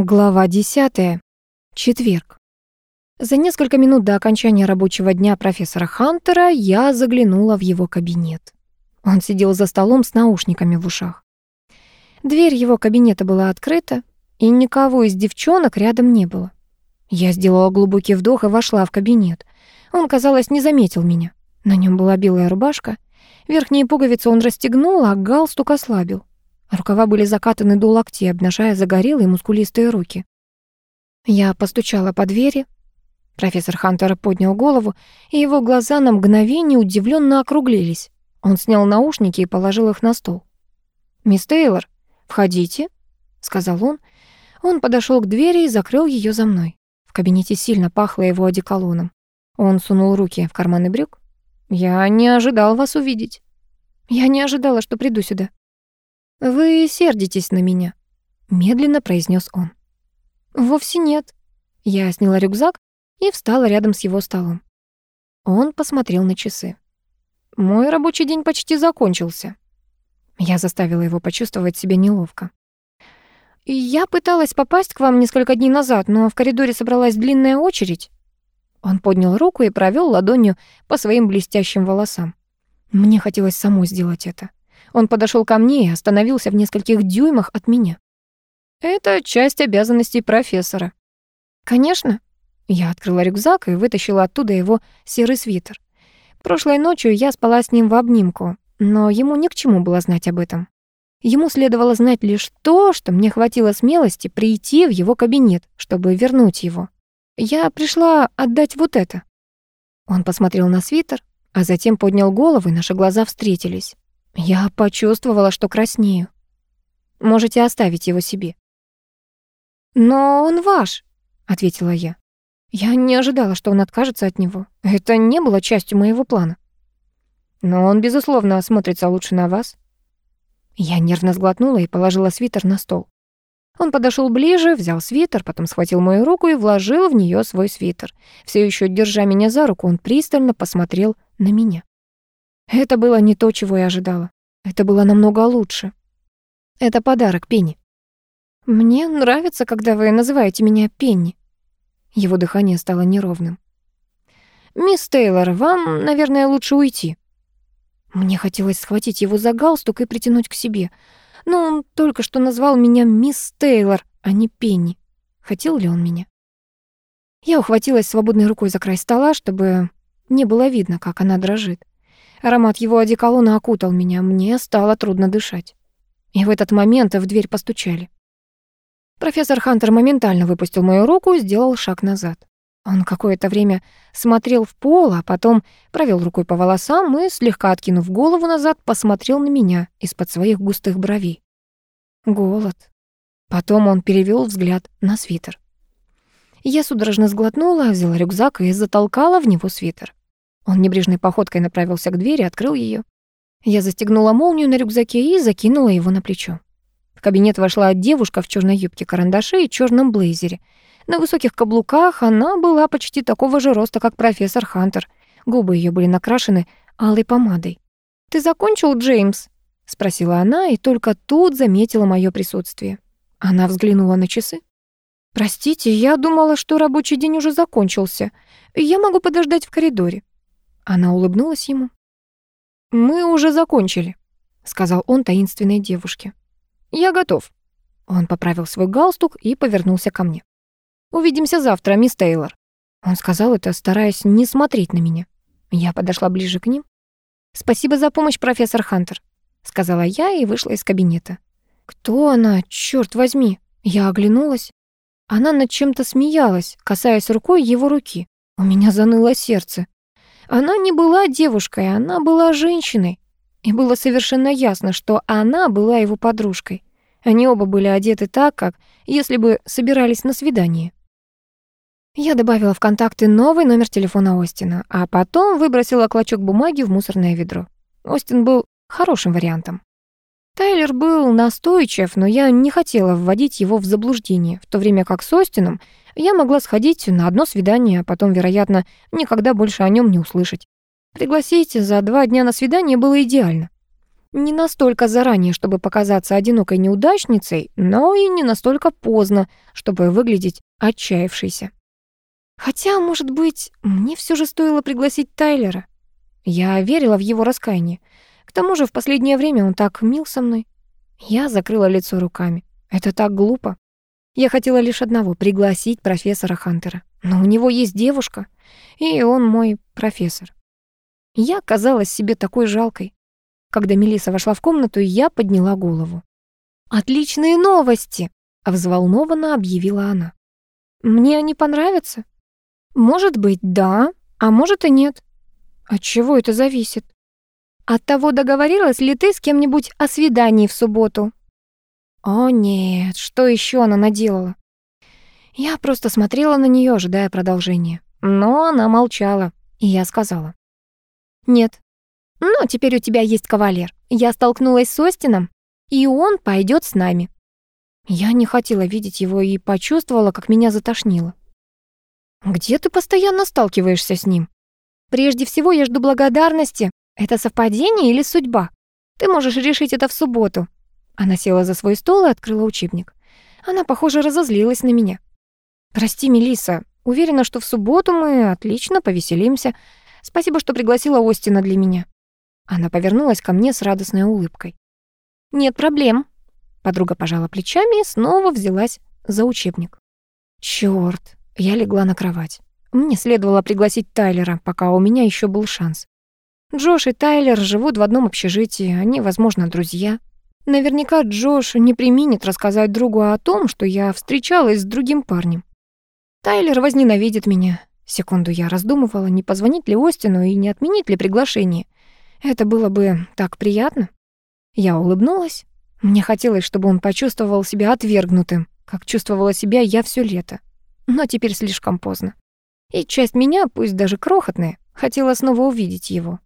Глава 10. Четверг. За несколько минут до окончания рабочего дня профессора Хантера я заглянула в его кабинет. Он сидел за столом с наушниками в ушах. Дверь его кабинета была открыта, и никого из девчонок рядом не было. Я сделала глубокий вдох и вошла в кабинет. Он, казалось, не заметил меня. На нем была белая рубашка. Верхние пуговицы он расстегнул, а галстук ослабил. Рукава были закатаны до локтей, обнажая загорелые мускулистые руки. Я постучала по двери. Профессор Хантер поднял голову, и его глаза на мгновение удивленно округлились. Он снял наушники и положил их на стол. «Мисс Тейлор, входите», — сказал он. Он подошел к двери и закрыл ее за мной. В кабинете сильно пахло его одеколоном. Он сунул руки в карманы брюк. «Я не ожидал вас увидеть. Я не ожидала, что приду сюда. «Вы сердитесь на меня», — медленно произнес он. «Вовсе нет». Я сняла рюкзак и встала рядом с его столом. Он посмотрел на часы. «Мой рабочий день почти закончился». Я заставила его почувствовать себя неловко. «Я пыталась попасть к вам несколько дней назад, но в коридоре собралась длинная очередь». Он поднял руку и провел ладонью по своим блестящим волосам. Мне хотелось самой сделать это. Он подошел ко мне и остановился в нескольких дюймах от меня. Это часть обязанностей профессора. Конечно. Я открыла рюкзак и вытащила оттуда его серый свитер. Прошлой ночью я спала с ним в обнимку, но ему ни к чему было знать об этом. Ему следовало знать лишь то, что мне хватило смелости прийти в его кабинет, чтобы вернуть его. Я пришла отдать вот это. Он посмотрел на свитер, а затем поднял голову, и наши глаза встретились. Я почувствовала, что краснею. Можете оставить его себе. Но он ваш, ответила я. Я не ожидала, что он откажется от него. Это не было частью моего плана. Но он, безусловно, смотрится лучше на вас. Я нервно сглотнула и положила свитер на стол. Он подошел ближе, взял свитер, потом схватил мою руку и вложил в нее свой свитер. Все еще держа меня за руку, он пристально посмотрел на меня. Это было не то, чего я ожидала. Это было намного лучше. Это подарок Пенни. Мне нравится, когда вы называете меня Пенни. Его дыхание стало неровным. Мисс Тейлор, вам, наверное, лучше уйти. Мне хотелось схватить его за галстук и притянуть к себе. Но он только что назвал меня мисс Тейлор, а не Пенни. Хотел ли он меня? Я ухватилась свободной рукой за край стола, чтобы не было видно, как она дрожит. Аромат его одеколона окутал меня, мне стало трудно дышать. И в этот момент в дверь постучали. Профессор Хантер моментально выпустил мою руку и сделал шаг назад. Он какое-то время смотрел в пол, а потом провел рукой по волосам и, слегка откинув голову назад, посмотрел на меня из-под своих густых бровей. Голод. Потом он перевел взгляд на свитер. Я судорожно сглотнула, взяла рюкзак и затолкала в него свитер. Он небрежной походкой направился к двери, открыл ее. Я застегнула молнию на рюкзаке и закинула его на плечо. В кабинет вошла девушка в черной юбке карандаше и черном блейзере. На высоких каблуках она была почти такого же роста, как профессор Хантер. Губы ее были накрашены алой помадой. «Ты закончил, Джеймс?» — спросила она, и только тут заметила мое присутствие. Она взглянула на часы. «Простите, я думала, что рабочий день уже закончился. Я могу подождать в коридоре». Она улыбнулась ему. «Мы уже закончили», — сказал он таинственной девушке. «Я готов». Он поправил свой галстук и повернулся ко мне. «Увидимся завтра, мисс Тейлор». Он сказал это, стараясь не смотреть на меня. Я подошла ближе к ним. «Спасибо за помощь, профессор Хантер», — сказала я и вышла из кабинета. «Кто она? Чёрт возьми!» Я оглянулась. Она над чем-то смеялась, касаясь рукой его руки. У меня заныло сердце. Она не была девушкой, она была женщиной. И было совершенно ясно, что она была его подружкой. Они оба были одеты так, как если бы собирались на свидание. Я добавила в контакты новый номер телефона Остина, а потом выбросила клочок бумаги в мусорное ведро. Остин был хорошим вариантом. Тайлер был настойчив, но я не хотела вводить его в заблуждение, в то время как с Остином я могла сходить на одно свидание, а потом, вероятно, никогда больше о нем не услышать. Пригласить за два дня на свидание было идеально. Не настолько заранее, чтобы показаться одинокой неудачницей, но и не настолько поздно, чтобы выглядеть отчаявшейся. Хотя, может быть, мне все же стоило пригласить Тайлера. Я верила в его раскаяние. К тому же в последнее время он так мил со мной. Я закрыла лицо руками. Это так глупо. Я хотела лишь одного — пригласить профессора Хантера. Но у него есть девушка, и он мой профессор. Я казалась себе такой жалкой. Когда Мелиса вошла в комнату, я подняла голову. «Отличные новости!» — взволнованно объявила она. «Мне они понравятся?» «Может быть, да, а может и нет». «От чего это зависит?» «От того, договорилась ли ты с кем-нибудь о свидании в субботу?» «О нет, что еще она наделала?» Я просто смотрела на нее, ожидая продолжения. Но она молчала, и я сказала. «Нет, но теперь у тебя есть кавалер. Я столкнулась с Остином, и он пойдет с нами». Я не хотела видеть его и почувствовала, как меня затошнило. «Где ты постоянно сталкиваешься с ним?» «Прежде всего я жду благодарности. Это совпадение или судьба? Ты можешь решить это в субботу». Она села за свой стол и открыла учебник. Она, похоже, разозлилась на меня. «Прости, Мелисса, уверена, что в субботу мы отлично повеселимся. Спасибо, что пригласила Остина для меня». Она повернулась ко мне с радостной улыбкой. «Нет проблем». Подруга пожала плечами и снова взялась за учебник. Чёрт, я легла на кровать. Мне следовало пригласить Тайлера, пока у меня еще был шанс. Джош и Тайлер живут в одном общежитии, они, возможно, друзья. Наверняка Джош не применит рассказать другу о том, что я встречалась с другим парнем. Тайлер возненавидит меня. Секунду я раздумывала, не позвонить ли Остину и не отменить ли приглашение. Это было бы так приятно. Я улыбнулась. Мне хотелось, чтобы он почувствовал себя отвергнутым, как чувствовала себя я все лето. Но теперь слишком поздно. И часть меня, пусть даже крохотная, хотела снова увидеть его.